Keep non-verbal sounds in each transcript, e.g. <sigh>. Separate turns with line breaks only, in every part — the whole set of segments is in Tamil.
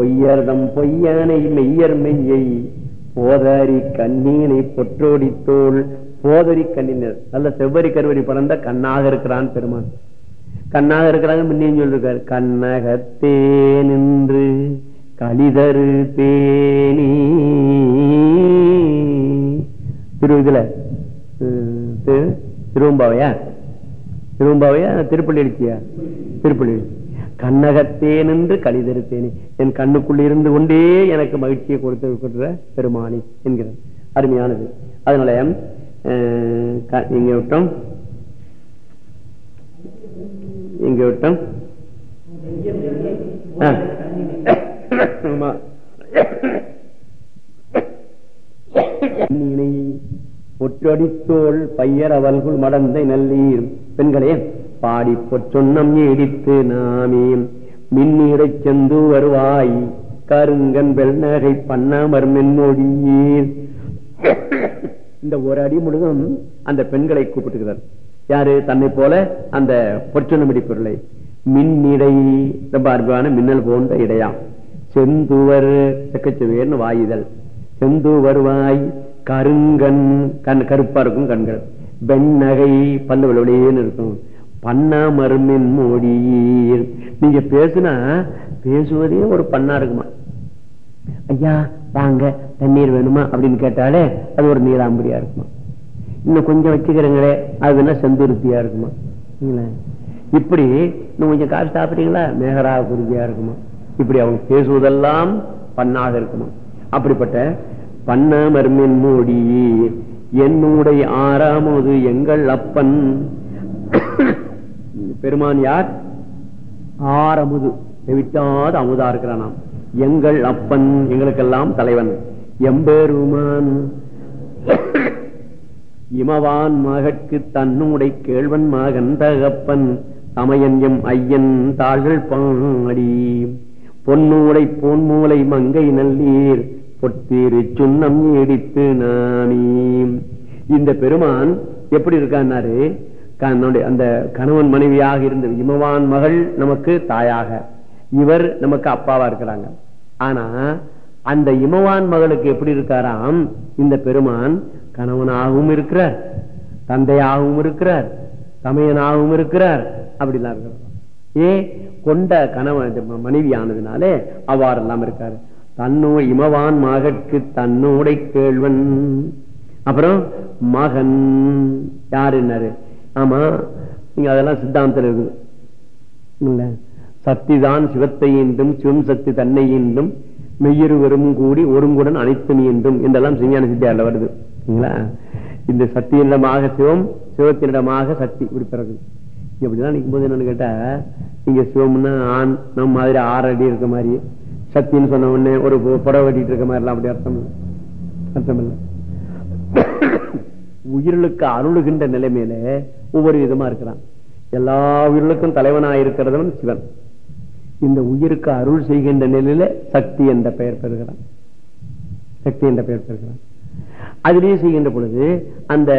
பொய்யர்தம் பொய்யானை மெய்யர் மெய்யை. போதாரி கண்ணீனை பொற்றோடித்தோள். போதரி கண்ணினர் நல்ல செவ்வரி கருவரி பிறந்த கண்ணாக இருக்கிறான் பெருமான். கண்ணாக இருக்கிறாங்க முன்னையும் சொல்லிருக்காரு. கண்ணகத்தே நின்று கலிதரு தேனி திரு இதுல திருவம்பாவையா? திருவம்பாவையா? திருப்பள்ளி எழுச்சியா? திருப்பள்ளி எழுச்சி. கண்ணகத்தே நின்று கலிதருத்தேனே என் கண்ணுக்குள் இருந்து கொண்டே எனக்கு மகிழ்ச்சியை கொடுத்திருக்கின்ற பெருமானி என்கிறார். அருமையானது. அதனால இங்க விட்டோம். இங்க விட்டோம். ஆ. ஆமா நீனை பையர் அவல்குள் மடந்தை நல்லீர். பெண்களே பாடி பொற்சொன்னம் நீடித்து நாமே. மின்னீடைச் செந்து வருவாய். கருங்கன் வெள்நகை பண்ணாமர் மென்மொழியீர் இந்த ஒரு அடி முழுதும் அந்த பெண்களை கூப்பிட்டுக்கிறார். யாரு? தன்னை போல அந்த பொற்சொன்னமிடி பொருளை. மின்னிடை ரொம்ப அற்புதமான மின்னல் போன்ற இடையாம் செந்துவர் செக்கச்சுவேர்னு வாயுதல் செந்து வருவாய் கருங்கண் கண் கருப்பா இருக்கும் கண்கள். வெண்ணகை பல்லு விளைவுன்னு இருக்கும். பண்ணா மருமின் மொழியீர். நீங்க பேசுனா பேசுவதே ஒரு பண்ணா இருக்குமா? ஐயா வாங்க தண்ணீர் வேணுமா? அப்படின்னு கேட்டாலே அது ஒரு நீலாம்பரியா இருக்குமா? இன்னும் கொஞ்சம் வச்சுக்கிறீங்களே அது என்ன செந்துருத்தியா இருக்குமா? இப்படி இன்னும் கொஞ்சம் காசு சாப்பிட்றீங்களா? மேகரா குருதியா இருக்குமா? இப்படி அவங்க பேசுவதெல்லாம் பண்ணாக இருக்குமா? அப்படிப்பட்ட பண்ண மர்மின் மூடி என்னுடைய ஆறாமது எங்கள் அப்பன். பெருமான் யார்? ஆறமுது. செவிட்டாத அமுதா இருக்கிறானாம். எங்கள் அப்பன் எங்களுக்கெல்லாம் தலைவன். எம்பெருமான். இமவான் மகற்கு தன்னுடைய கேழ்வன் மகன் தகப்பன். தமையன் எம் ஐயன் தாழ்கள் பாடி. பொன்னூடை பொன்மூலை மங்கை நல்லீர். பொத்தீரு சுண்ணம் நீடித்து நானீம் இந்த பெருமான் எப்படி இருக்கான்னாரு? அந்த கணவன் மனைவியாக இருந்த இமவான் மகள் நமக்கு தாயாக. இவர் நமக்கு அப்பாவா இருக்கிறாங்க. ஆனா அந்த இமவான் மகளுக்கு எப்படி இருக்காராம்? இந்த பெருமான் கணவனாகவும் இருக்கிறார் தந்தையாகவும் இருக்கிறார் தமையனாகவும் இருக்கிறார் அப்படிலாம் இருக்கிறார். ஏ கொண்ட கணவன் மனைவி ஆனதுனாலே அவ்வாறெல்லாம் இருக்காரு. தன்னோ இமவான் மகற்கு தன்னோட கேள்வன். அப்புறம் மகன் யாருன்னாரு ஆமா நீங்க அதெல்லாம் சித்தாந்தத்தில் இருக்குது. இல்ல சக்திதான் சிவத்தை என்றும் சிவம் சக்தி தன்னை என்றும் மெய்யிருவரும் கூடி ஒருங்குடன் அனைத்து என்றும் என்றெல்லாம் சிஞ்ஞான சித்தியாரில் வருது. இந்த சக்தியிடமாக சிவம் சிவத்தினிடமாக சக்தி இப்படி பிறகு. இப்படிதான் நிற்கும் போது என்னன்னு கேட்டா இங்க சிவம்னா ஆண் நம்ம மாதிரி ஆறு அடி இருக்க மாதிரி சக்தின்னு சொன்ன உடனே ஒரு புடவை கட்டிட்டு இருக்க மாதிரிலாம் அப்படி அர்த்தம் இல்லை. அர்த்தம் இல்லை. உயிர்களுக்கு அருளுகின்ற நிலைமையில ஒவ்வொரு விதமா இருக்கிறான். எல்லா உயிர்களுக்கும் தலைவனாக இருக்கிறவன் சிவன். இந்த உயிருக்கு அருள் செய்கின்ற நிலையில சக்தி என்ற பெயர் பெறுகிறான். சக்தி என்ற பெயர் பெறுகிறான். அதிலேயே செய்கின்ற பொழுது அந்த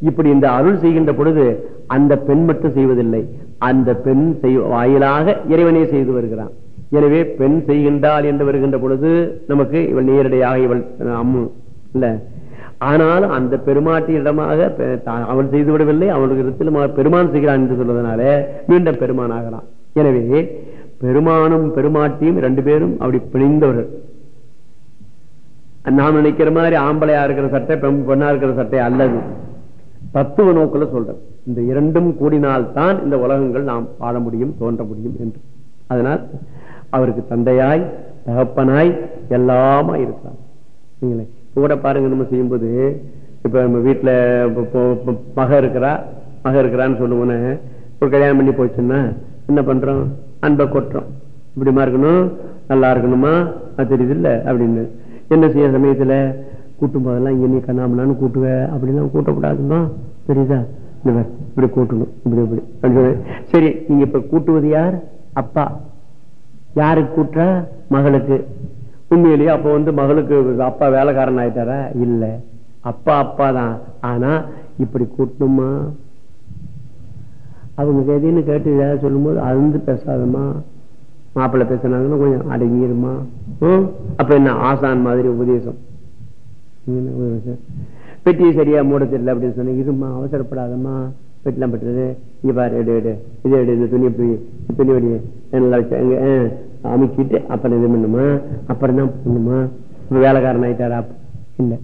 இப்படி இந்த அருள் செய்கின்ற பொழுது அந்த பெண் மட்டும் செய்வதில்லை. அந்த பெண் செய் வாயிலாக இறைவனே செய்து வருகிறான். எனவே பெண் செய்கின்றாள் என்று வருகின்ற பொழுது நமக்கு இவள் நேரடியாக இவள் அம்மு இல்ல ஆனாலும் அந்த பெருமாட்டியிடமாக இடமாக அவள் செய்து விடவில்லை அவளுக்கு இடத்தில் பெருமான் செய்கிறான் என்று சொல்வதனால மீண்டும் பெருமான் ஆகலாம். எனவே பெருமானும் பெருமாட்டியும் ரெண்டு பேரும் அப்படி பிணைந்தவர்கள். நாம் நினைக்கிற மாதிரி ஆம்பளையா இருக்கிற சட்டை பெண் பெண்ணா இருக்கிற சட்டை அல்லது தத்துவ நோக்கில் சொல்றேன் இந்த இரண்டும் கூடினால்தான் இந்த உலகங்கள் நாம் வாழ முடியும் தோன்ற முடியும் என்று. அதனால் அவருக்கு தந்தையாய் தகப்பனாய் எல்லாமா இருக்கலாம். கூட பாருங்க நம்ம செய்யும்போது இப்ப நம்ம வீட்டுல மக இருக்கிறா மக இருக்கிறான்னு சொல்லுவோன்னு ஒரு கல்யாணம் பண்ணி போச்சுன்னா என்ன பண்றோம்? அன்பை கொட்டுறோம். இப்படிமா இருக்கணும்? நல்லா இருக்கணுமா? அது தெரியுது இல்ல அப்படின்னு. என்ன செய்ய சமயத்துல கூட்டும் போதெல்லாம் இங்க நீ கண்ணாமலான்னு கூட்டுவ அப்படிலாம் கூட்டக்கூடாதுமா? தெரியுதா? இப்படி கூட்டணும் இப்படி இப்படி அப்படின்னு சரி நீங்க இப்ப கூட்டுவது யார்? அப்பா. யாருக்கு கூட்டுறா? மகளுக்கு. உண்மையிலேயே அப்ப வந்து மகளுக்கு அப்பா வேலைக்காரன் ஆயிட்டாரா இல்ல. அப்பா அப்பா தான். ஆனா இப்படி கூட்டணுமா? அவங்க எதைன்னு கேட்டு ஏதாவது சொல்லும்போது அழுந்து பேசாதம்மா. மாப்பிள்ளை பேசினாங்கன்னா கொஞ்சம் அடங்கிருமா? ம்? அப்ப என்ன ஆசான் மாதிரி உபதேசம். பெட்டியை சரியா மூட தெரியல அப்படின்னு சொன்னேன். இருமா அவசரப்படாதம்மா. பெட்டிலாம் பெற்றது இங்க பாரு எடு எடு. இது எடு இந்த துணி இப்படி துணி வடி நல்லா வச்சு அமுக்கிட்டு அப்புறம் இது பண்ணுமா? அப்புறம் தான் பண்ணுமா? இப்ப வேலைக்காரன் ஆயிட்டாரா? இல்ல.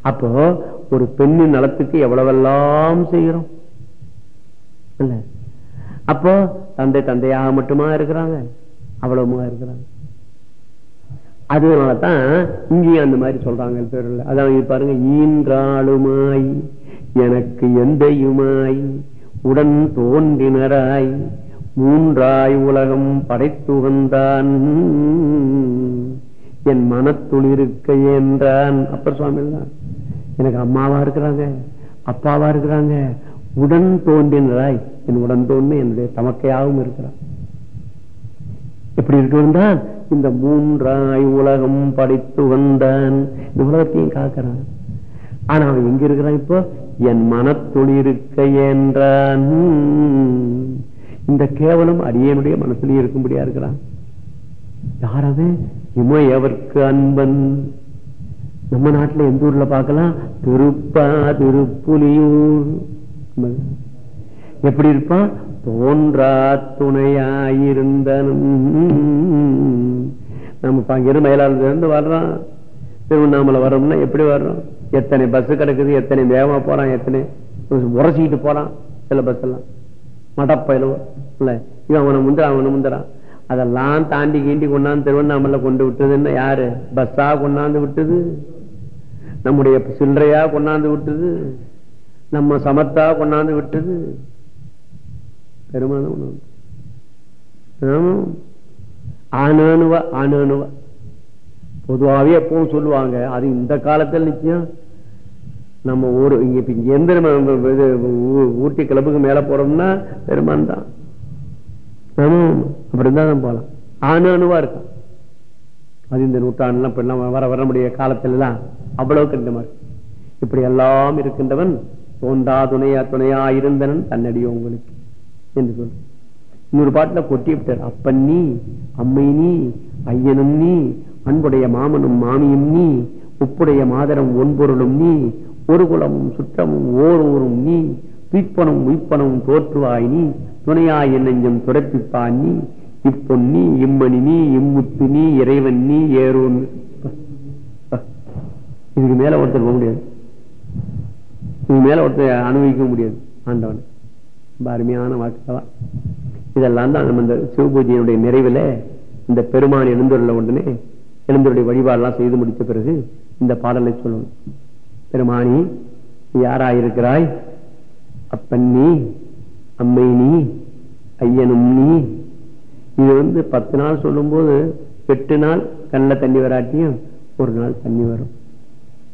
அப்போ ஒரு பெண்ணின் நலத்துக்கு எவ்வளவெல்லாம் செய்கிறோம் இல்ல. அப்போ தந்தை தந்தையாக மட்டுமா இருக்கிறாங்க? அவ்வளவுமா இருக்கிறாங்க. அதனாலதான் இங்கேயும் அந்த மாதிரி சொல்றாங்க பேருல அதான் இது பாருங்க ஈன்றாளுமாய் எனக்கு எந்தையுமாய் உடன் தோன்றினராய் மூன்றாய் உலகம் படைத்துகந்தான். என் மனத்துளிருக்க என்றான் அப்பர் சுவாமி தான் எனக்கு அம்மாவா இருக்கிறாங்க அப்பாவா இருக்கிறாங்க. உடன் தோன்றினராய். என் உடன் தோன்றி என்னுடைய தமக்கையாகவும் இருக்கிறான். எப்படி இருக்கிறான்? இந்த மூன்றாய் உலகம் படைத்து வந்தான் இந்த உலகத்தையும் காக்கிறான். ஆனா அவன் எங்க இருக்கிறான் இப்போ? என் மனத்துளிருக்க என்றான் இந்த கேவலம் அடியனுடைய மனசுலயே இருக்கும்படியா இருக்கிறான் யாராவது இமயவர்க்கு அன்பன். நம்ம நாட்டுல எந்த ஊர்ல பாக்கலாம் திருப்பா திருப்புலியூர். எப்படி இருப்பான் தோன்றா துணையாயிருந்தனும். நம்ம பங்கிரு மயிலாளத்துல இருந்து வர்றோம். திருவண்ணாமலை வரோம்னா எப்படி வர்றோம்? எத்தனை பஸ் கிடக்குது? எத்தனை வேகமா போறான்? எத்தனை? உரசிக்கிட்டு போறான். சில பஸ் எல்லாம். மடப்பயிலும் இல்ல. இவன் அவனை முந்துறான் அவனை முந்துறான் அதெல்லாம் தாண்டி கீண்டி கொண்டாந்து திருவண்ணாமலை கொண்டு விட்டதுன்னா யாரு? பஸ்ஸா கொண்டாந்து விட்டது? நம்முடைய சில்லறையா கொண்டாந்து விட்டது? நம்ம சமத்தா கொண்டாந்து விட்டது? பெருமானம் ஒண்ணு உண்டு. ஆமா. பொதுவாகவே எப்பவும் சொல்லுவாங்க அது இந்த காலத்தில் நிச்சயம். நம்ம ஊர் இங்க இப்ப இங்க எந்த ஊட்டி கிளப்புக்கு மேல போறோம்னா பெருமான் தான். ஆமா அப்படி தான் அணு ஆனானுவா இருக்கும் அது இந்த நூற்றாண்டுலாம் இப்ப எல்லாம் வர வர முடிய காலத்துல எல்லாம் அவ்வளவு கண்டமா இருக்கு இப்படி எல்லாம் இருக்கின்றவன் தோண்டா துணையா துணையா இருந்தனன் தன்னடியோ உங்களுக்கு என்று சொல்லு. இன்னொரு பாட்டுல கொட்டி விட்டார் அப்பன் நீ அம்மை நீ ஐயனும் நீ அன்புடைய மாமனும் மாமியும் நீ உப்புடைய மாதரம் ஒன்பொருளும் நீ ஒரு குலமும் சுற்றமும் ஓர் ஊரும் நீ துய்ப்பனும் உய்ப்பனும் தோற்றுவாய் நீ துணையாய் நெஞ்சம் துரப்பிப்பான் நீ இப்பொன்னி இம்மணி நீ இம்முத்து நீ இறைவன் நீ ஏறோன் இதுக்கு மேல ஒருத்தர் போக முடியாது. இதுக்கு மேல ஒருத்தர் அனுபவிக்க முடியாது ஆண்டவன். ரொம்ப அருமையான வாக்குதான். இதெல்லாம் தான் நம்ம இந்த சிவபூஜையினுடைய நிறைவுல இந்த பெருமான் எழுந்துள்ள உடனே எழுந்தருடைய வழிபாடெல்லாம் செய்து முடித்த பிறகு இந்த பாடலை சொல்லணும். பெருமானி நீ யாராயிருக்கிறாய்? அப்பன் நீ அம்மை நீ ஐயனும் நீ. இது வந்து பத்து நாள் சொல்லும்போது எட்டு நாள் கண்ணில் தண்ணி வராட்டியும் ஒரு நாள் தண்ணி வரும்.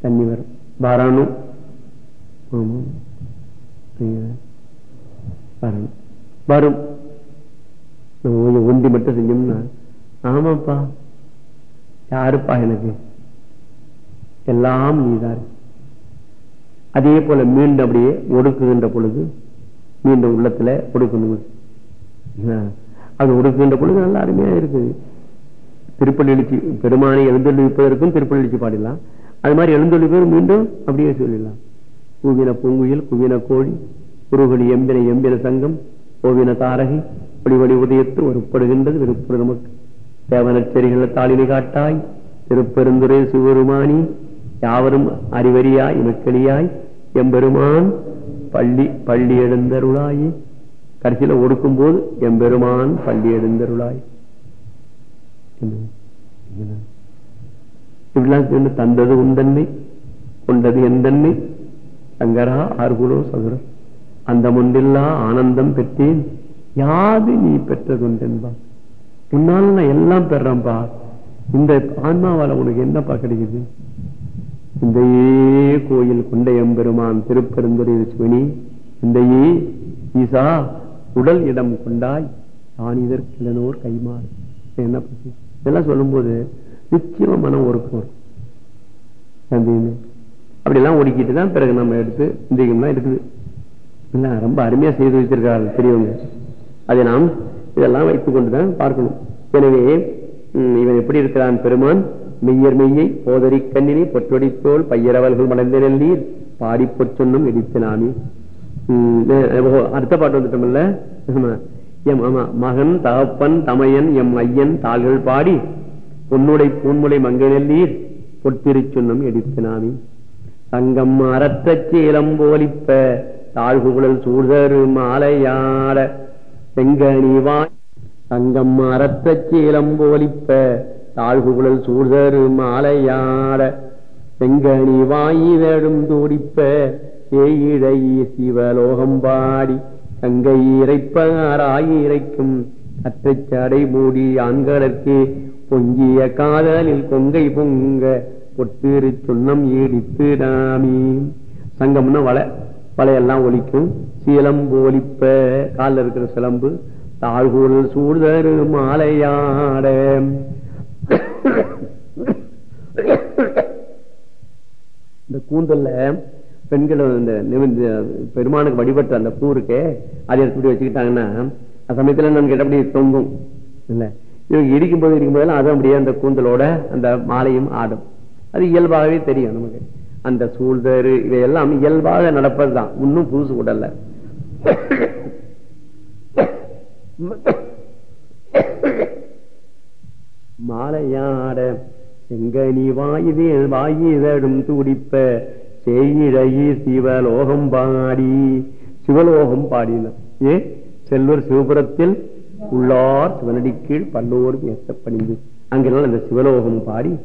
தண்ணி வரும். வரணும் ஆமா வரணும் வரும். நம்ம ஒண்டி மட்டும் செஞ்சோம்னா ஆமாப்பா. யாருப்பா எனக்கு? எல்லாம் நீதான். அதே போல மீண்டும் அப்படியே ஒடுக்குகின்ற பொழுது மீண்டும் உள்ளத்துல ஒடுக்கணும் அது ஒடுக்குகின்ற பொழுது நல்லா அருமையா இருக்குது. திருப்பள்ளி பெருமானை எழுந்தொழிப்பதற்கும் திருப்பள்ளி பாடிடலாம். அது மாதிரி எழுந்தொழிப்பது மீண்டும் அப்படியே சொல்லிடலாம். கூவின பொங்குயில் குவின கோழி குருகலி எம்பின எம்பின சங்கம் கோவின தாரகி ஒளிவடி உதயத்து ஒருப்படுகின்றது விருப்படு நமக்கு. தேவனச்சரிகள தாளினை காட்டாய் திருப்பெருந்துரை சிவருமானி யாவரும் அறிவறியாய் இமக்களியாய் எம்பெருமான் பள்ளி பள்ளி எழுந்தருளாயி. கடைசியில ஒடுக்கும் போது எம்பெருமான் பள்ளி எழுந்தருளாய். இப்படிலாம் சேர்ந்து தந்தது உந்தன்மை கொண்டது எந்தன்மை? சங்கரா ஆர்குலோ சதுரம் அந்த முன்பில்லா ஆனந்தம் பெற்றேன். யாது நீ பெற்றது பெற்றதுண்டென்பா? உன்னால நான் எல்லாம் பெறேன்பா. இந்த ஆன்மாவால உனக்கு என்னப்பா கிடைக்குது? இந்த கோயில் கொண்ட எம்பெருமான் திருப்பெருந்துரை சிவனி. இந்த ஈசா உடல் இடம் கொண்டாய். நான் இதற்கிழனோர் கைமாறு. என்ன பத்தி? இதெல்லாம் சொல்லும்போது நிச்சயமா மனம் ஒரு வரும். அப்படிலாம் ஒடுக்கிட்டு தான் பிறகு நம்ம எடுத்து இந்தியம்லாம் இருக்குது. இல்லை ரொம்ப அருமையா செய்து வச்சிருக்காரு பெரியவங்க. அதை நாம் இதெல்லாம் வைத்துக் கொண்டுதான் பார்க்கணும். எனவே இவன் எப்படி இருக்கிறான் பெருமான்? மெய்யர் மெய்யை போதறி கண்ணினை பொற்றொடித்தோல் பையரவல்கள் மலர்ந்த நெல்லீர் பாடி சொன்னும் இடித்தினாமி அடுத்த பாட்டு வந்துட்டோம்ல. எம் ஆமா. மகன் தகப்பன் தமையன் எம் ஐயன் தாள்கள் பாடி பொன்னுடை பூன்முலை மங்கை நெல்லீர் பொற்றிருச்சுன்னம் எடுத்தினாமி தங்கம் அறத்த சீலம் போலிப்ப தாழ்குழல் சூழ்தரு மாலையாட. செங்கனிவாய் தங்கம் அறத்த சீலம் போலிப்ப தாழ்குழல் சூழ்தரு மாலையாட செங்கனி வாயி வேடும் தூடிப்ப ஏழை சிவலோகம் பாடி கங்கை இறைப்பாராய் இறைக்கும் கற்றைச் சடை மூடி ஆண்களற்கு பொங்கிய காதலில் கொங்கை பொங்க பொட்டிரு சுண்ணம் ஈடித்து நாமி சங்கம்னா வலை வலையெல்லாம் ஒலிக்கும். சீலம்பு ஒலிப்ப காலில் இருக்கிற சிலம்பு. தாழ்கூழல் சூடுதரு மாலையாட இந்த கூந்தல்ல பெண்கள் இந்த பெருமானுக்கு வழிபட்ட அந்த பூ இருக்கே அதை எடுத்து வச்சுக்கிட்டாங்கன்னா அந்த சமயத்துல நான் கேட்டபடி தொங்கும். இல்ல? இவங்க இடிக்கும் போது இடிக்கும் போதெல்லாம் அது அப்படியே அந்த கூந்தலோட அந்த மாலையும் ஆடும். அது இயல்பாகவே தெரியும் நமக்கு. அந்த சூழ்தரு இவையெல்லாம் இயல்பாக நடப்பதுதான். இன்னும் புதுசு உடல்ல. மாலையாட செங்கனி வாயுதே வாயுதடும் துடிப்ப செய்யிழையி சிவலோகம் பாடி. சிவலோகம் பாடினார் ஏ? செல்வர் சிவபுரத்தில் உள்ளார் சிவனடி கீழ் பல்லோரும் ஏற்ற பணிந்து. அங்கெல்லாம் அந்த சிவலோகம் பாடி.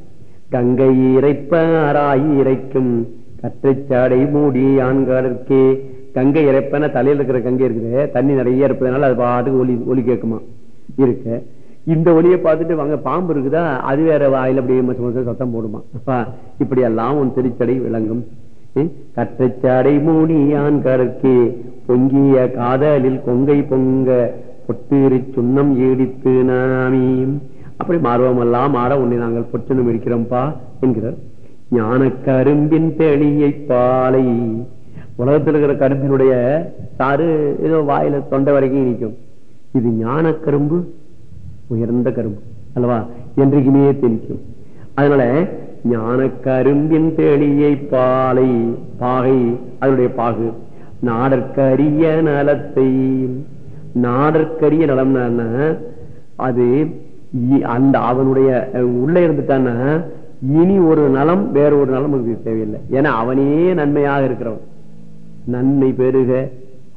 கங்கை இறைப்பாராய் இறைக்கும் கற்றைச்சாடை மூடி ஆண்காலர்க்கே கங்கை இறைப்பன தலையில் இருக்கிற கங்கை இருக்குது தண்ணி நிறைய இருப்பதனால அது பாட்டுக்கு ஒலி ஒலி கேட்குமா? இருக்க. இந்த ஒளியை பார்த்துட்டு வாங்க பாம்பு இருக்குதா? அது வேற வாயில அப்படியே சத்தம் போடுமா? அப்பா இப்படி எல்லாம் உன் திருச்சடை விளங்கும். கற்றச்சாடை மூடி ஆண்காலர்க்கே பொங்கிய காதலில் கொங்கை பொங்க பொட்டிரு சுண்ணம் ஈடித்து நாமி. அப்படி மாறுவமெல்லாம் ஆட உன்னை நாங்கள் பொற்றணும் இருக்கிறோம்ப்பா என்கிறார். ஞான கரும்பின் தெளியை பாலை. உலகத்தில் இருக்கிற கரும்பினுடைய சாறு ஏதோ வாயில தொண்டை வரைக்கும் நிற்கும். இது ஞான கரும்பு? உயர்ந்த கரும்பு அல்லவா? என்றைக்குமே தெளிக்கும். அதனால ஞான கரும்பின் தெளியை பாலை பாகை அதனுடைய பாகு நாடற்கரிய நலத்தை. நாடற்கரிய நலம்னா அது அந்த அவனுடைய உள்ள இருந்துட்டான்னா இனி ஒரு நலம் வேற ஒரு நலம் அவனுக்கு தேவையில்லை. ஏன்னா அவனே நன்மையாக இருக்கிறவன். நன்மை பெருக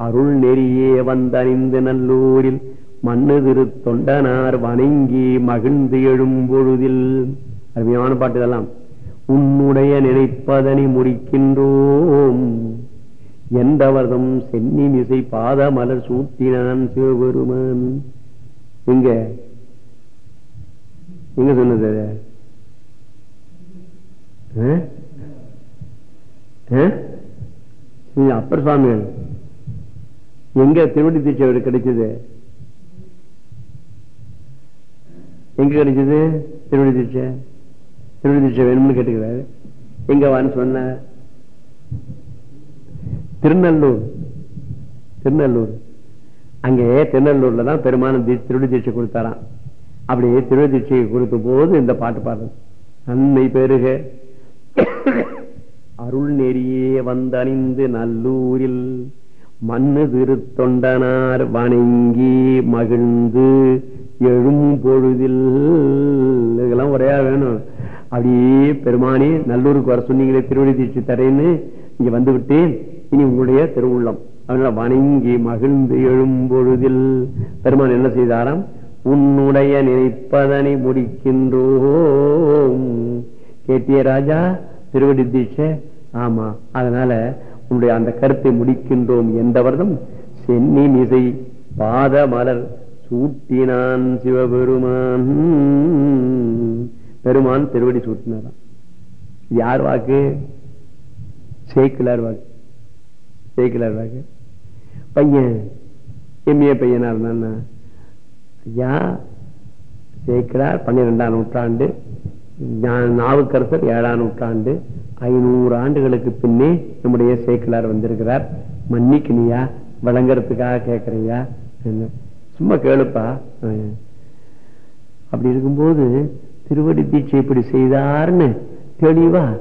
அருள் நெறியே வந்தறிந்து நல்லூரில் மண்ணு திரு தொண்டனார் வணங்கி மகிழ்ந்து எழும்பொழுதில். அருமையான பாட்டு இதெல்லாம். உன்னுடைய நினைப்பதனை முடிக்கின்றோம். என்றவர்தம் சென்னி மிசை பாத மலர் சூட்டினான் சிவபெருமான். எங்க எங்க சொன்னது? அது? ஆ? ஆ? இது அப்பர் சுவாமிகள். எங்க திருவடி தீட்சை கிடைச்சது? எங்க கிடைச்சது? திருவடி தீட்சை திருவடி தீட்சை வேணும்னு கேட்டுக்கிறாரு. எங்க வான்னு சொன்ன. திருநெல்லூர். திருநெல்லூர். அங்கே திருநெல்லூர்ல தான் பெருமான திருவடி தீட்சை கொடுத்தாராம். அப்படியே திருவடி தீட்சையை கொடுத்த போது இந்த பாட்டு பாடுறது. நன்மை பெருக. அருள் நெறியே வந்தணிந்து நல்லூரில் மண்ணு திருத்தொண்டனார் வணங்கி மகிழ்ந்து எழும் பொழுதில். இதெல்லாம் உரையா வேணும். அப்படியே பெருமானே நல்லூருக்கு வர சொன்னீங்களே திருவடி தீட்சி தரேன்னு இங்க வந்து விட்டேன் இனி உங்களுடைய திருவுள்ளம். அதனால வணங்கி மகிழ்ந்து எழும் பொழுதில். பெருமான் என்ன செய்தாராம்? உன்னுடைய நினைப்பதனை முடிக்கின்றோம். கேட்டிய ராஜா திருவடி தீட்சை? ஆமா அதனால உன்னுடைய அந்த கருத்தை முடிக்கின்றோம் என்றவர்தம் சென்னி மிசை பாத மலர் சூட்டினான் சிவபெருமான். பெருமான் திருவடி சூட்டினாராம். யார் வாக்கு? சேக்கிலார் வாக்கு. சேக்கிலார் வாக்கு. பையன் எம்ஏ பையனா இருந்தான்னா? ஐயா சேக்கிலார் பன்னிரெண்டாம் நூற்றாண்டு நாவுக்கரசர் ஏழாம் நூற்றாண்டு ஐநூறு ஆண்டுகளுக்கு பின்னே நம்முடைய சேக்கிலார் வந்திருக்கிறார். மன்னிக்கணியா விளங்குறதுக்காக கேட்கறியா என்ன? சும்மா கேளுப்பா. அப்படி இருக்கும்போது திருவடி தீட்சை இப்படி செய்தார்னு தெளிவா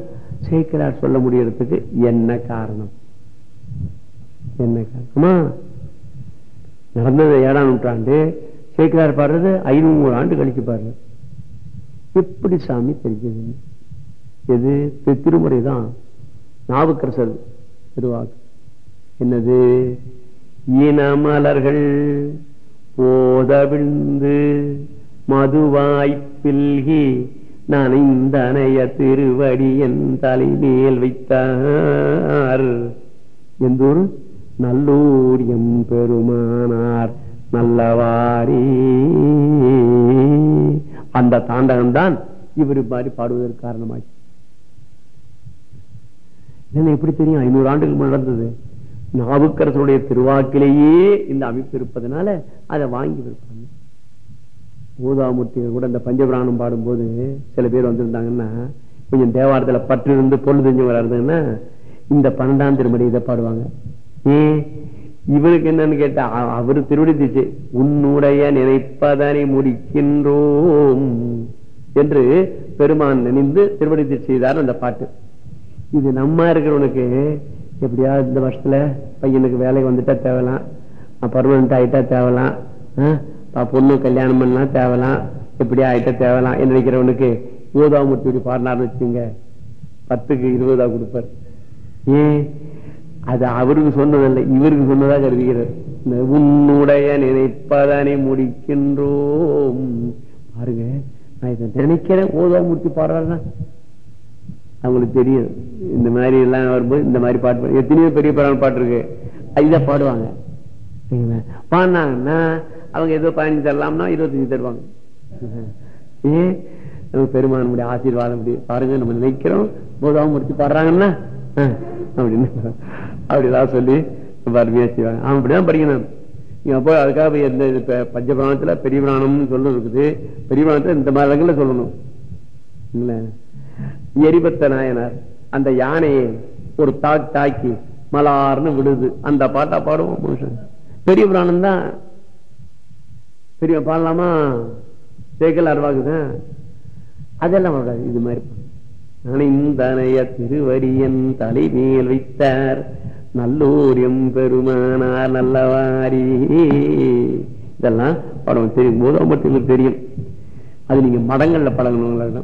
சேக்கலார் சொல்ல முடியறதுக்கு என்ன காரணம்? என்ன காரணமா? நடந்தது ஏழாம் நூற்றாண்டு. சேக்கலார் பாடுறது ஐநூறு ஆண்டு கழிச்சு பாடுறது. எப்படி சாமி தெரிஞ்சது? எது? திருமுறை தான். நாவுக்கரசர் திருவாக்கு. என்னது? இனமலர்கள் போதவிழ்ந்து மதுவாய்ப்பில்கி நனைந்தனைய திருவடி என் தலைமேல் வைத்தார். எந்தூர்? நல்லூர் எம் பெருமானார் நல்லவாரி. அந்த தாண்டகம்தான் இவர் மாதிரி பாடுவதற்கு காரணமாச்சு என்ன எப்படி தெரியும்? ஐநூறு ஆண்டுகள் நடந்தது. நாவுக்கரசனுடைய திருவாக்கிலேயே இந்த அமைப்பு இருப்பதனால அதை வாங்கி விற்பாங்க ஊதாமூர்த்திகள் கூட இந்த பஞ்சபிராணம் பாடும்போது சில பேர் வந்திருந்தாங்கன்னா கொஞ்சம் தேவாரத்துல பற்று இருந்து பொருள் தெரிஞ்சவங்க இருந்ததுன்னா இந்த பன்னெண்டாம் திருமணி இதை பாடுவாங்க. ஏன் இவருக்கு என்னன்னு கேட்டா அவரு திருவிடிச்சு உன்னுடைய நினைப்பதனை முடிக்கின்றோம் என்று பெருமான் நினைந்து திருவடி செய்தார் அந்த பாட்டு. இது நம்ம இருக்கிறவனுக்கு எப்படியாவது இந்த வருஷத்துல பையனுக்கு வேலைக்கு வந்துட்டா தேவலாம். பர்மனன்ட் ஆயிட்டா தேவலாம். பொண்ணு கல்யாணம் பண்ணலாம் தேவலாம். எப்படியா ஆயிட்டா தேவலாம். நினைக்கிறவனுக்கு நினைக்கிறவனுக்கு யோதாமூர்த்தி பாடினார்னு வச்சுங்க பத்துக்கு இருபதா கொடுப்பார். ஏன்? அது அவருக்கு சொன்னதல்ல. இவருக்கு சொன்னதா கருதுகிறார் உன்னுடைய நினைப்பதனை முடிக்கின்றோம். பாருங்க. நான் இதை நினைக்கிறேன். ஓதாமூர்த்தி பாடுறாருன்னா அவங்களுக்கு தெரியும். இந்த மாதிரி எல்லாம் வரும்போது இந்த மாதிரி பாட்டு பாடு- எத்தனையோ பெரிய புராண பாட்டு இருக்கு. அதுதான் பாடுவாங்க. பாடினாங்கன்னா அவங்க ஏதோ பதினஞ்சு தரலாம்னா இருபத்தஞ்சு தருவாங்க. ஏன் நம்ம பெருமானுடைய ஆசீர்வாதம் அப்படி பாருங்க நம்ம நினைக்கிறோம் போதாவும் முடிச்சு பாடுறாங்கன்னா ஆ, அப்படின்னு. அப்படிலாம் சொல்லி அருமையா செய்வாங்க. அவன் அப்படிதான் படிக்கணும். அப்போ அதுக்காக எந்த இந்த பஞ்ச பெரிய புராணம்னு சொல்லணும் இருக்குது. பெரிய புராணத்துல இந்த மாதிரி இடங்கள்ல சொல்லணும். இல்லை. எரிபத்த நாயனார் அந்த யானையை ஒரு தாக் தாக்கி மலார்னு விடுது. அந்த பாட்டா பாடுவோம் மனுஷன். பெரிய புராணம் தான். பெரிய பாடலாமா? சேக்கல் அருவாக்குதான் அதெல்லாம் வராது இது மாதிரி. அணிந்தனைய திருவடியன் தலைமையில் வைத்தார். நல்லூர் எம் பெருமானார் நல்லவாரி. இதெல்லாம் படம் தெரியும். போது மட்டும் தெரியும். அது நீங்க மடங்கள்ல பழகணும்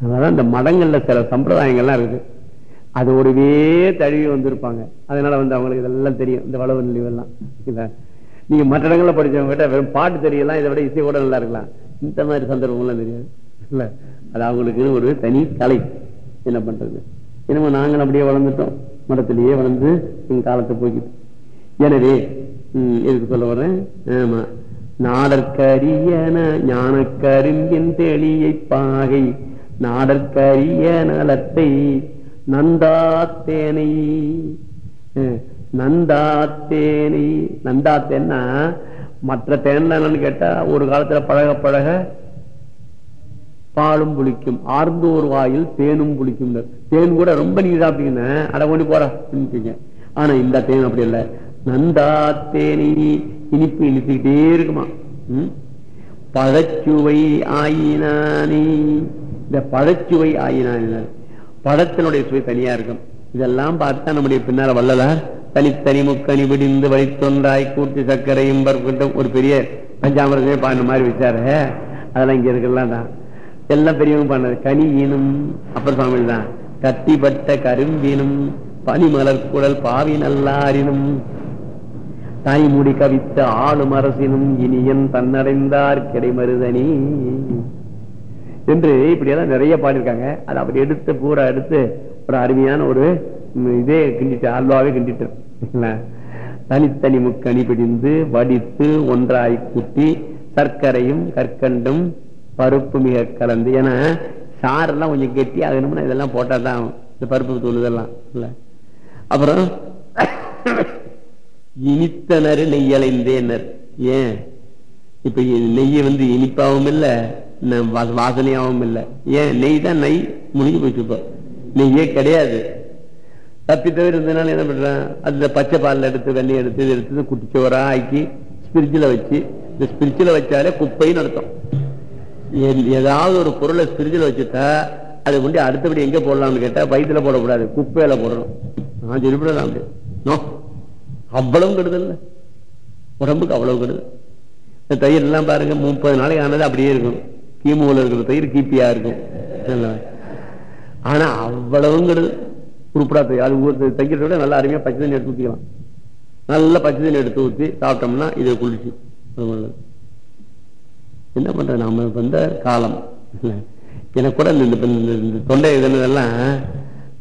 அதனால இந்த மடங்கள்ல சில சம்பிரதாயங்கள்லாம் இருக்கு அது ஒருவே தழுவி வந்திருப்பாங்க. அதனால வந்து அவங்களுக்கு இதெல்லாம் தெரியும் இந்த வளவு நிலைவெல்லாம் இல்ல. நீங்க மற்ற இடங்கள்ல படிச்சவங்க கிட்ட வெறும் பாட்டு தெரியலாம் இதை விட இசை கூட நல்லா இருக்கலாம். இந்த மாதிரி சந்தர்ப்பங்கள்லாம் தெரியாது. இல்ல. அது அவங்களுக்கு ஒரு தனி கலை என்ன பண்றது? என்னமோ நாங்கள் அப்படியே வளர்ந்துட்டோம். மடத்திலேயே வளர்ந்து எங்க காலத்தை போய்கிட்டு எனவே ம், எதுக்கு சொல்ல வரேன் ஆமா. நாடற்கரியன ஞானக்கரும்பின் தெளியை பாகை நாடற்கரிய நலத்தை நந்தாத்தேனை. நந்தாத்தேனை. நந்தாத்தேன்னா மற்ற தேன்ல என்னன்னு கேட்டா ஒரு காலத்துல பழக பழக பாலும் புளிக்கும். ஒரு வாயில் தேனும் புளிக்கும். தேன் கூட ரொம்ப நீங்க சாப்பிட்டீங்கன்னா அட கொண்டு போறா ஆனா இந்த தேன் அப்படி இல்ல. நந்தா தேனி இனிப்பு இனிப்புக்கிட்டே இருக்குமா? பழச்சுவை ஆயினானே. இந்த பழச்சுவை ஆயினார் பழத்தினுடைய சுவை தனியா இருக்கும். இதெல்லாம் பார்த்தா நம்முடைய பின்னால வல்லதார் தனித்தனி முக்கனி விடிந்து வழித்தொன்றாய் கூட்டி சர்க்கரையும் பருப்புட்டும் ஒரு பெரிய பஞ்சாமரத்தையே பாடின மாதிரி வச்சாரு. அதெல்லாம் இங்க இருக்கலாம் தான். எல்லாம் பெரியவங்க பண்ணது ஈனும் அப்புறம் சுவாமி தான் கட்டிப்பட்ட கரும்பீனும் பனிமலர் குடல் பாவி நல்லாரினும் தாய்முடி கவித்த ஆளும் அரசினும் இனியன் தன்னடைந்தார் கிடைமருதனி. என்று இப்படியெல்லாம் நிறைய பாடியிருக்காங்க. அதை அப்படி எடுத்து பூரா எடுத்து ஒரு அருமையான ஒரு இதே கிண்டிட்டு அல்வாவே கிண்டிட்டு. தனித்தனி முக்கணி பிடிந்து வடித்து ஒன்றாய் குட்டி சர்க்கரையும் கற்கண்டும் பருப்பு மிக கலந்து. ஏன்னா சாரெல்லாம் கொஞ்சம் கெட்டி ஆகணும்னா இதெல்லாம் போட்டால் தான் இந்த பருப்பு தூள் இதெல்லாம் இல்லை. அப்புறம் இனித்தனர் நெய்யலைந்தேனர். ஏன்? இப்ப நெய்யை வந்து இனிப்பாவும் இல்லை வா- வாசனையாவும் இல்லை. ஏன்? நெய் தான் நெய். முடிஞ்சு போச்சு நெய்யே கிடையாது. தப்பி தவிர இருந்ததுனால என்ன பண்றேன் அந்த பச்சை பாலில் எடுத்து வெண்ணெய் எடுத்து இது எடுத்து குட்டிச்சோரா ஆக்கி ஸ்பிரிட்ஜில் வச்சு இந்த ஸ்பிரிட்ஜில் வச்சாலே குப்பைன்னு அர்த்தம். எ- ஏதாவது ஒரு பொருளை ஃப்ரிட்ஜில் வச்சுட்டா அது முடி அடுத்தபடி எங்க போடலாம்னு கேட்டா வயிற்றுல போடக்கூடாது. குப்பையில போடணும். நான் சொல்லிவிடலாம் அப்படி. நோ. அவ்வளவு கெடுதல் உடம்புக்கு அவ்வளவு கெடுதல். இந்த தயிர் எல்லாம் பாருங்க முப்பது நாளைக்கு ஆனது அப்படியே இருக்கும். கீமுல இருக்கிற தயிர் கீப்பியா இருக்கும். ஆனா அவ்வளவுங்கிறது உருப்படா தயிர். அது ஊர் தைக்கிறத விட நல்லா அருமையா பச்சை தண்ணி எடுத்து ஊத்திக்கலாம். நல்ல பச்சை தண்ணி எடுத்து ஊத்தி சாப்பிட்டோம்னா இது குளிச்சு என்ன பண்ற நாம வந்த காலம். எனக்கு கூட இந்த இந்த- இந்த- இந்த தொண்டை இதெல்லாம்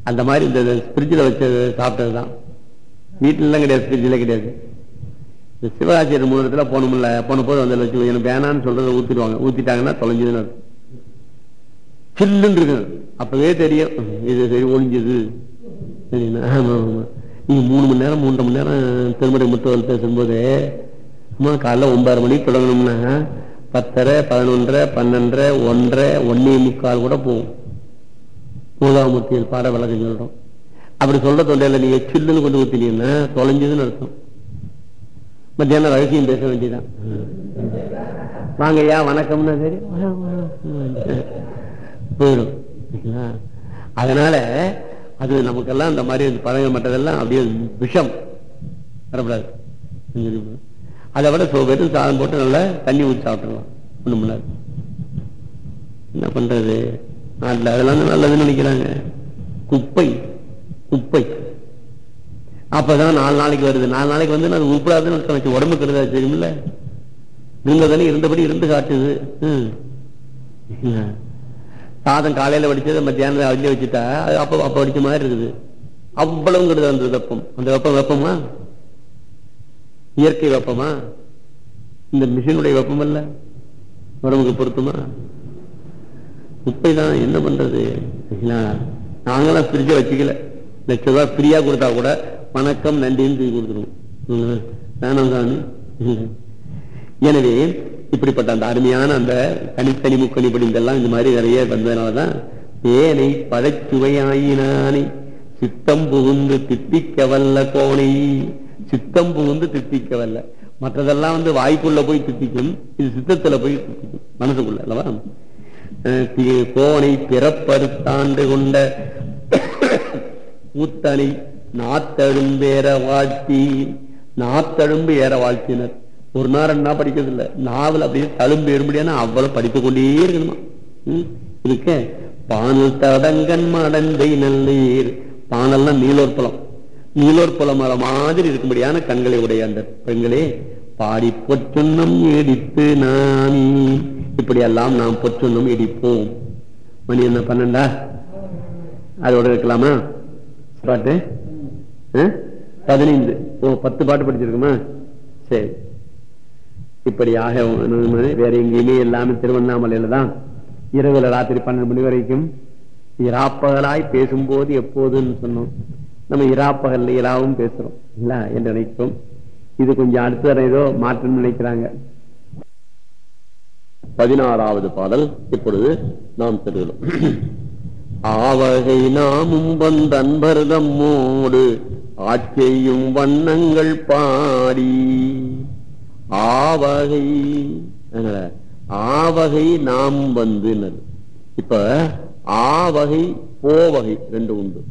அந்த மாதிரி இந்த ஃப்ரிட்ஜில் வச்சு சாப்பிட்டதுதான். வீட்டுல கிடையாது ஃப்ரிட்ஜில் கிடையாது. சிவராஜர் மூலத்துல போனோம்ல போன போது வந்து லட்சுமி எனக்கு வேணான்னு சொல்றதை ஊத்திடுவாங்க. ஊத்திட்டாங்கன்னா தொலைஞ்சதுன்னு அர்த்தம். சில்லுன்னு இருக்கு அப்பவே தெரியும். இது சரி ஒழிஞ்சது. சரிங்களா? ஆமா ஆமா. நீங்க மூணு மணி நேரம் மூன்றரை மணி நேரம் திருமறை முத்தவல் பேசும்போது அம்மா காலைல ஒன்பது மணிக்கு தொடங்கணும்னா பத்தரை பதினொன்றரை பன்னெண்டரை ஒன்றரை ஒன்னே முக்கால் கூட போகும். மூலாமூர்த்தியில் பாட விளக்கம் சொல்றோம். அப்படி சொல்ற தொண்டையில நீங்க சில்லுன்னு கொண்டு ஊத்தினீங்கன்னா தொலைஞ்சதுன்னு அர்த்தம். மத்தியானம் ரகசியம் பேச வேண்டியதான் வாங்கய்யா வணக்கம்னா சரி. போயிடும். அதனால அது நமக்கெல்லாம் இந்த மாதிரி இந்த பழங்கள் மட்டதெல்லாம் அப்படியே விஷம். வரக்கூடாது. அதை விட சோபேட்டு சாதம் போட்டு நல்லா தண்ணி ஊற்றி சாப்பிட்டுருலாம் ஒன்றும் பண்ணாது. என்ன பண்றது? நாட்டில் அதெல்லாம் நல்லதுன்னு நினைக்கிறாங்க. குப்பை குப்பை. அப்பதான் நாலு நாளைக்கு வருது. நாலு நாளைக்கு வந்து அது உருப்படாதுன்னு கணக்கு உடம்பு கருதா தெரியுமில்ல. தானே இருந்தபடி இருந்து காட்டுது. ம். சாதம் காலையில வடிச்சது மத்தியானம் அள்ளி வச்சுட்டா அது அப்ப அப்ப வடிச்ச மாதிரி இருக்குது. அவ்வளவுங்கிறது அந்த வெப்பம். அந்த வெப்பம் வெப்பமா? இயற்கை வெப்பமா? இந்த மிஷினுடைய வெப்பம் அல்ல. உடம்புக்கு பொருத்துமா? குப்பைதான் என்ன பண்றது? நாங்களாம் பிரிட்ஜ வச்சுக்கல. லட்ச ரூபாய் ஃப்ரீயா கொடுத்தா கூட வணக்கம் நன்றின்னு தூக்கி கொடுத்துருவோம். வேணாம் எனவே இப்படிப்பட்ட அந்த அருமையான அந்த தனித்தனி முக்கணி படிந்தெல்லாம் இந்த மாதிரி நிறைய வந்ததுனாலதான் ஏனை பழச்சுவையாயினானே சித்தம் புகுந்து தித்திக்க வல்ல கோணை. சித்தம் புகுந்து தித்திக்க வல்ல மற்றதெல்லாம் வந்து வாய்க்குள்ள போய் திட்டிக்கும் இது சித்தத்துல போய் திட்டிக்கும் மனசுக்குள்ள அல்லவா? அஹ் கோணை பிறப்பறுத்தாண்டு கொண்ட கூத்தனை நாத்தழும்பேற வாழ்த்தி நாத்தழும்பு ஏற வாழ்த்தினர். ஒரு நேரம் என்ன படிக்கிறது இல்ல. நாவல் அப்படியே தழும்பு ஏறும்படியான அவ்வளவு படித்துக் கொண்டே இருக்கணுமா இருக்க பானல் தடங்கன் மடந்தை நல்லீர். பானல்னா நீலோற்பலம் நீலோற்பலம் மரம் மாதிரி இருக்கும்படியான கண்களை உடைய அந்த பெண்களே பாடி பொற்றுண்ணம் இடித்து நானி இப்படியெல்லாம் நாம் பொற்றுண்ணம் இடிப்போம். மணி என்ன பண்ணண்டா அதோட இருக்கலாமா? பாட்டு? பதினைந்து. ஓ பத்து பாட்டு படிச்சிருக்குமா? சரி. இப்படியாக வேற எங்கேயுமே எல்லாமே திருவண்ணாமலையில தான் இரவுல ராத்திரி பன்னெண்டு மணி வரைக்கும் இராப்பகலாய் பேசும்போது எப்போதுன்னு சொன்னோம். நம்ம இராப்பகல்ல இராவும் பேசுறோம். இல்ல என்று நினைக்கிறோம் இது கொஞ்சம் அடுத்த ஏதோ மாற்றம் நினைக்கிறாங்க. பதினாறாவது பாடல். இப்பொழுது நாம் தெரிவிக்கிறோம் <clears throat> ஆவகை நாமும் வந்த அன்பர்தம்மோடு ஆட்சியும் வண்ணங்கள் பாடி. ஆவகை ஆவகை நாம் வந்து இப்ப ஆவகை போவகை ரெண்டு உண்டு.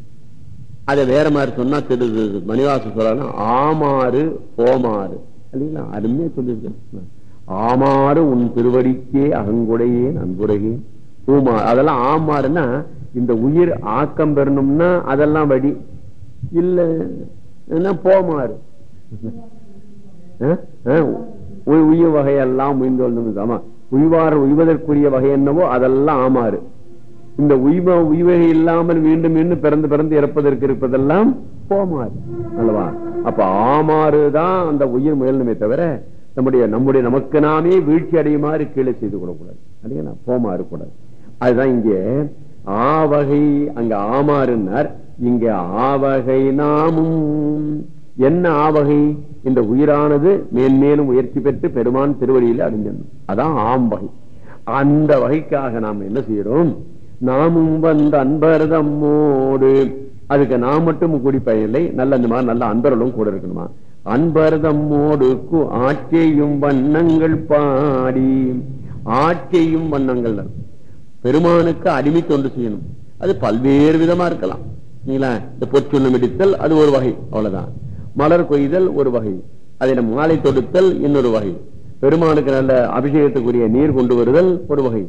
அதை வேற மாதிரி சொன்னா திரு மணிவாசன் சொல்றாங்க ஆமாறு போமாறு. இல்லைங்களா? அருமையா சொல்லியிருக்கேன் ஆமாறு உன் திருவடிக்கே அகங்குடையே நன்குடையே பூமா அதெல்லாம் ஆமாறுன்னா இந்த உயிர் ஆக்கம் பெறணும்னா அதெல்லாம் வழி இல்ல என்ன போமாறு? உய்- உய்ய வகையெல்லாம் உயிர்ந்து ஆமா. உய்வதற்குரிய வகை என்னவோ அதெல்லாம் ஆமாறு. இந்த உய்வ உய்வகை இல்லாமல் மீண்டும் மீண்டும் பிறந்து பிறந்து இறப்பதற்கு இருப்பதெல்லாம் போமாறு. அல்லவா? அப்ப ஆமாறுதான் அந்த உயிர் முயலணுமே தவிர நம்முடைய நம்முடைய நமக்கு நாமே வீழ்ச்சி அடையுமாறு கீழே செய்து கொள்ளக்கூடாது போமாறு கூடாது. அதுதான் இங்கே வகை அங்க ஆமாறுன்னார். இங்க ஆவகை நாமும். என்ன ஆவகை? இந்த உயிரானது மேன்மேலும் உயர்ச்சி பெற்று பெருமான் திருவடியில் அடைஞ்சிடணும் அதான் ஆம்பகை அந்த வகைக்காக நாம் என்ன செய்யறோம் நாமும் வந்த அன்பரதம்மோடு அதுக்கு நாம் மட்டும் கூடி பயனில்லை. நல்ல அந்த மாதிரி நல்ல அன்பர்களும் கூட இருக்கணுமா? அன்பரதம்மோடு கு- ஆட்சியும் வண்ணங்கள் பாடி. ஆட்சியும் வண்ணங்கள். பெருமானுக்கு அடிமை தொண்டு செய்யணும். அது பல்வேறு விதமா இருக்கலாம். இந்த பொச்சுண்ணம் இடித்தல் அது ஒரு வகை அவ்வளவுதான். மலர் கொய்தல் ஒரு வகை. அதை மாலை தொடுத்தல் இன்னொரு வகை. பெருமானுக்கு நல்ல அபிஷேகத்துக்குரிய நீர் கொண்டு வருதல் ஒரு வகை.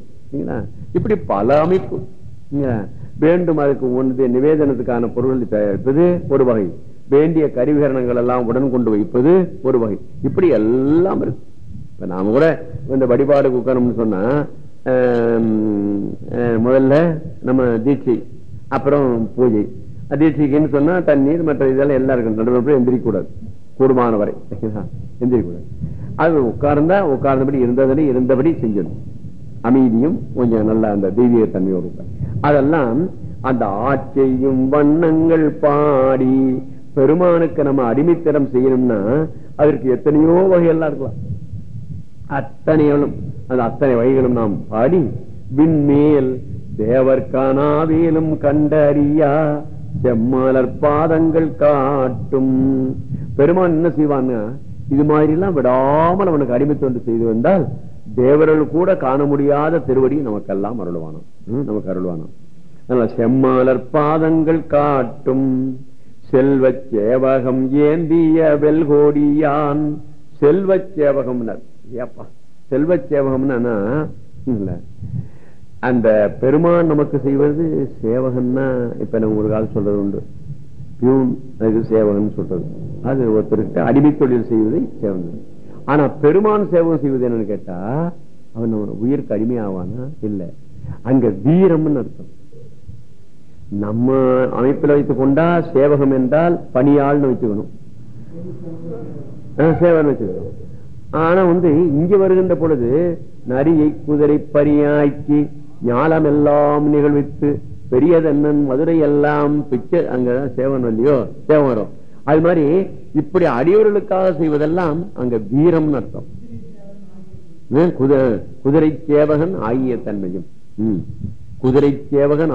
இப்படி பல அமைப்பு. வேண்டும் அதுக்கு ஒன்று நிவேதனத்துக்கான பொருள் தயாரிப்பது ஒரு வகை. வேண்டிய கருவிகரணங்கள் எல்லாம் உடன் கொண்டு வைப்பது ஒரு வகை. இப்படி எல்லாம் இருக்கு. இப்ப நாம கூட இந்த வழிபாடு உட்காரம்னு சொன்னா முதல்ல நம்ம தீட்சை அப்புறம் பூஜை. தீட்சைக்குன்னு சொன்னா தண்ணீர் மற்ற இதெல்லாம் எல்லாம் இருக்கும் நடுவில் எந்திரிக்க கூடாது கூடுமான வரை. எந்திரிக்க கூடாது அது உட்கார்ந்தா உட்கார்ந்தபடி இருந்தபடி இருந்தபடி செஞ்சிடும் அமைதியும் கொஞ்சம் நல்ல அந்த தெய்வீக தன்மையோடு அதெல்லாம் அந்த ஆட்சியும் வண்ணங்கள் பாடி பெருமானுக்கு நம்ம அடிமைத்தனம் செய்யணும்னா அதற்கு எத்தனையோ வகையெல்லாம் இருக்கலாம். அத்தனைகளும் அந்த அத்தனை வகைகளும் நாம் பாடி விண்மேல் தேவர்கானாவேலும் கண்டறியா செம்மலர் பாதங்கள் காட்டும். பெருமான் என்ன செய்வான்னா இது மாதிரி எல்லாம் விடாமல் அவனுக்கு அடிமைத்தொண்டு செய்து வந்தால் தேவர்கள் கூட காண முடியாத திருவடி நமக்கெல்லாம் அருள்வானாம். நமக்கு அருள்வானாம். அதனால பாதங்கள் காட்டும். செல்வச் சேவகம் ஏந்திய வெல்கோடியான். செல்வ சேவகம்னர். ஏப்பா செல்வ சேவகம்னா இல்ல. அந்த பெருமான் நமக்கு செய்வது சேவகன்னா இப்ப நம்ம ஒரு காலம் சொல்றது உண்டு. பியூன் அதுக்கு சேவகன் சொல்றது. அது ஒருத்தருக்கு அடிமை தொழில் செய்வதை சேவன் ஆனா பெருமான் சேவகம் செய்வது என்னன்னு கேட்டா அவன் நம்ம உயிருக்கு அடிமையாவானா? இல்ல. அங்க வீரம்னு அர்த்தம். நம்ம அமைப்பில் வைத்துக் கொண்டா சேவகம் என்றால் பணியாள்னு வச்சுக்கணும் ஆஹ் சேவன் வச்சுக்கணும். ஆனா வந்து இங்க வருகின்ற பொழுது நரியை குதிரை பரியாக்கி ஞாலம் எல்லாம் நிகழ்வித்து பெரியதன்னன் மதுரை எல்லாம் பிச்சை அங்க சேவன் இல்லையோ சேவன் வரும். அது மாதிரி இப்படி அடியவர்களுக்காக செய்வதெல்லாம் அங்க வீரம்னு அர்த்தம். குதிரை சேவகன் ஆகிய தன்மையும். குதிரை சேவகன்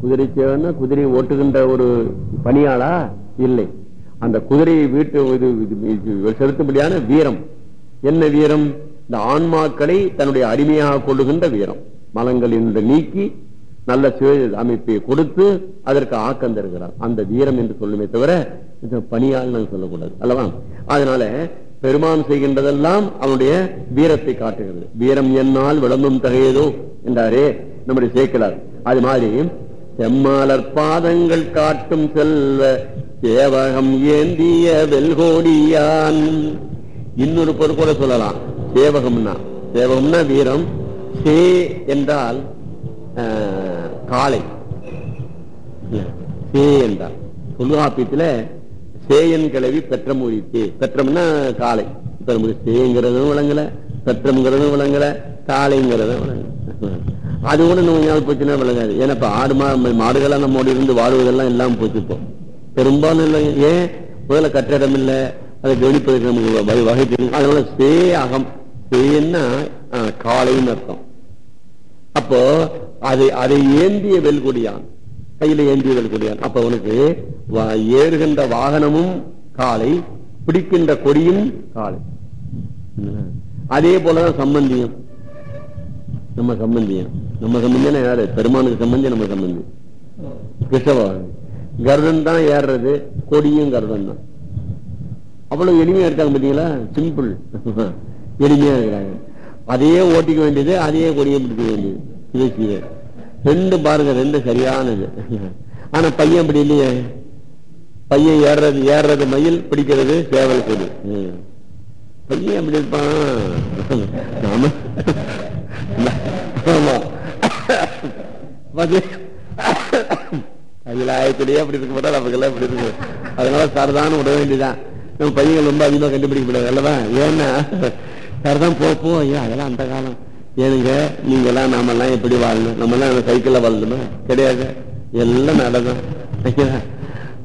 குதிரை சேவகன் குதிரை ஓட்டுகின்ற ஒரு பணியாளா? இல்லை. அந்த குதிரையை வீட்டு இது செலுத்தும்படியான வீரம். என்ன வீரம்? இந்த ஆன்மாக்களை தன்னுடைய அடிமையாக கொள்ளுகின்ற வீரம். மலங்களின் நீக்கி நல்ல அமைப்பை கொடுத்து அதற்கு ஆக்கம் தருகிறார். அந்த வீரம் என்று சொல்லுமே தவிர இது பணியால் நான் சொல்லக்கூடாது. அல்லவா? அதனால பெருமான் செய்கின்றதெல்லாம் அவனுடைய வீரத்தை காட்டுகிறது. வீரம் என்னால் விளங்கும் தகையதோ என்றாரே நம்முடைய சேர்க்கிறார் அது மாதிரி செம்மாளர் பாதங்கள் காட்டும் செல்வ சேவகம் ஏந்திய வெல்கோடியான். இன்னொரு பொருள் கூட சொல்லலாம். சேவகம்னா சேவகம்னா வீரம். சே என்றால் ஆஹ், காளை சே என்றால். தொல்காப்பியத்துல சேயன் கிளவி பெற்றம் உரித்தே. பெற்றம்னா காளை இப்ப நமக்கு சேங்கிறதும் விளங்கல பெற்றம்ங்கிறதும் விளங்கல காலைங்கிறதும் விளங்கல. அது கூட நம்ம ஞாபகம் போச்சுன்னா விளங்காது. ஏன்னா இப்ப ஆடு மா மாடுகள்லாம் நம்மோட இருந்து வாழ்வதெல்லாம் எல்லாம் போச்சுப்போம் பெரும்பாலும் இல்லை ஏன்? முதல்ல கட்டிடம் இல்ல அதை கவனிப்பதற்கு நமக்கு வகை தெரியும். அதனால சே அகம். சேன்னா ஆஹ், அர்த்தம். அப்போ அதை அதை ஏந்திய வெல்குடியான். கையில ஏந்திய வெல்கொடியான். அப்ப உனக்கு ஏறுகின்ற வாகனமும் காலை பிடிக்கின்ற கொடியும் காலை அதே போலதான் சம்பந்தியம். நம்ம சம்பந்தியம். நம்ம சம்பந்தியம் யாரு? பெருமானுக்கு சம்பந்தி நம்ம சம்பந்தி. கிருஷ்ணபகவான். கருடன் தான் ஏறுறது கொடியும் கருடன் தான். அவ்வளவு எளிமையா இருக்காங்க பாத்தீங்களா? சிம்பிள் எளிமையா இருக்கிறாங்க. அதையே ஓட்டிக்க வேண்டியது அதையே கொடியை பிடிக்க வேண்டியது. இது செய்ய ரெண்டு பாருங்க ரெண்டு சரியானது. ஆனா பையன் அப்படி இல்லையே. பையன் ஏறுறது ஏறுறது மயில் பிடிக்கிறது சேவல் கொடி. ம். பையன் அப்படி இருப்பான். நாம. ஆமா. அதில் கையிலாயத்திலேயே அப்படி இருக்க மாட்டா நமக்கெல்லாம் இப்படி இருக்கு. அதனால சரதான விட வேண்டியதான் நம்ம பையன் ரொம்ப அதிகமாக கண்டுபிடிக்க முடியாது அல்லவா? ஏன்னா சரதான் போப்போம் ஐயா அதெல்லாம் அந்த காலம். ஏனுங்க நீங்க எல்லாம் நாம எல்லாம் எப்படி வாழணும்? நம்ம எல்லாம் சைக்கிள்ல வாழணுமா? கிடையாது. எல்லாம் நடதான்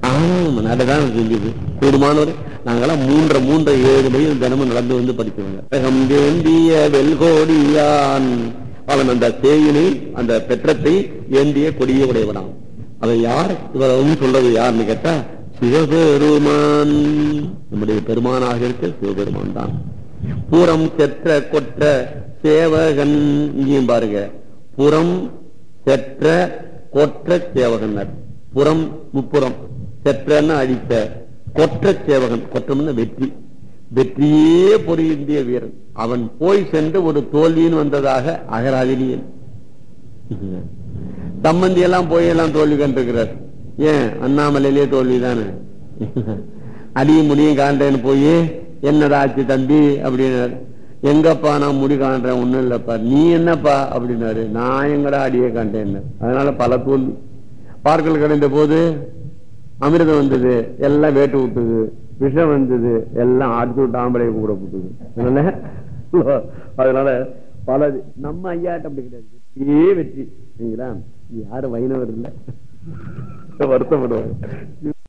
ஆமா நடதான் செஞ்சது கூடுமானவர் நாங்கெல்லாம் மூன்று மூன்று ஏழு மைல் தினமும் நடந்து வந்து படிக்கிறோங்க வேண்டிய வெல்கோடியான். அவன் அந்த தேயினை அந்த பெற்றத்தை ஏந்திய கொடிய உடையவனாம். அவன் யார் இவர் சொல்றது யாருன்னு கேட்டா சிவபெருமான். நம்முடைய பெருமானாக இருக்க சிவபெருமான் தான். புறம் செற்ற கொற்ற சேவகன் இங்கேயும் பாருங்க. புறம் செற்ற கொற்ற சேவகன் புறம் முப்புறம். செற்றன்னு அடித்த. கொற்ற சேவகன். கொற்றம்னு வெற்றி. வெற்றியே பொருந்திய வீரன். அவன் போய் சென்று ஒரு தோல்வின்னு வந்ததாக அகராதிரியன் தம்மந்தி எல்லாம் போய் எல்லாம் தோல்வி கண்டிருக்கிறார். ஏன்? அண்ணாமலையிலேயே தோல்வி தானே அடியும் முடியும் காண்டேன்னு போய் என்னடா ஆச்சு தம்பி? அப்படின்னாரு. எங்கப்பா நான் முடி காண்றேன்? ஒண்ணும் இல்லப்பா. நீ என்னப்பா? அப்படின்னாரு. நான் எங்கடா அடியே காண்டேன் அதனால பல தோல்வி பார்க்கல் கிடைந்த போது அமிர்தம் வந்தது. எல்லாம் வேட்டு விட்டுது. விஷம் வந்தது. எல்லாம் ஆட்டு விட்டு ஆம்பளை கூட விட்டுது. அதனால அதனால பல நம்ம ஐயாட்ட அப்படி கிடையாது. வெற்றியே வெற்றி. சரிங்களா? யாரும் வைணவர் இல்லை. வருத்தப்படுவாங்க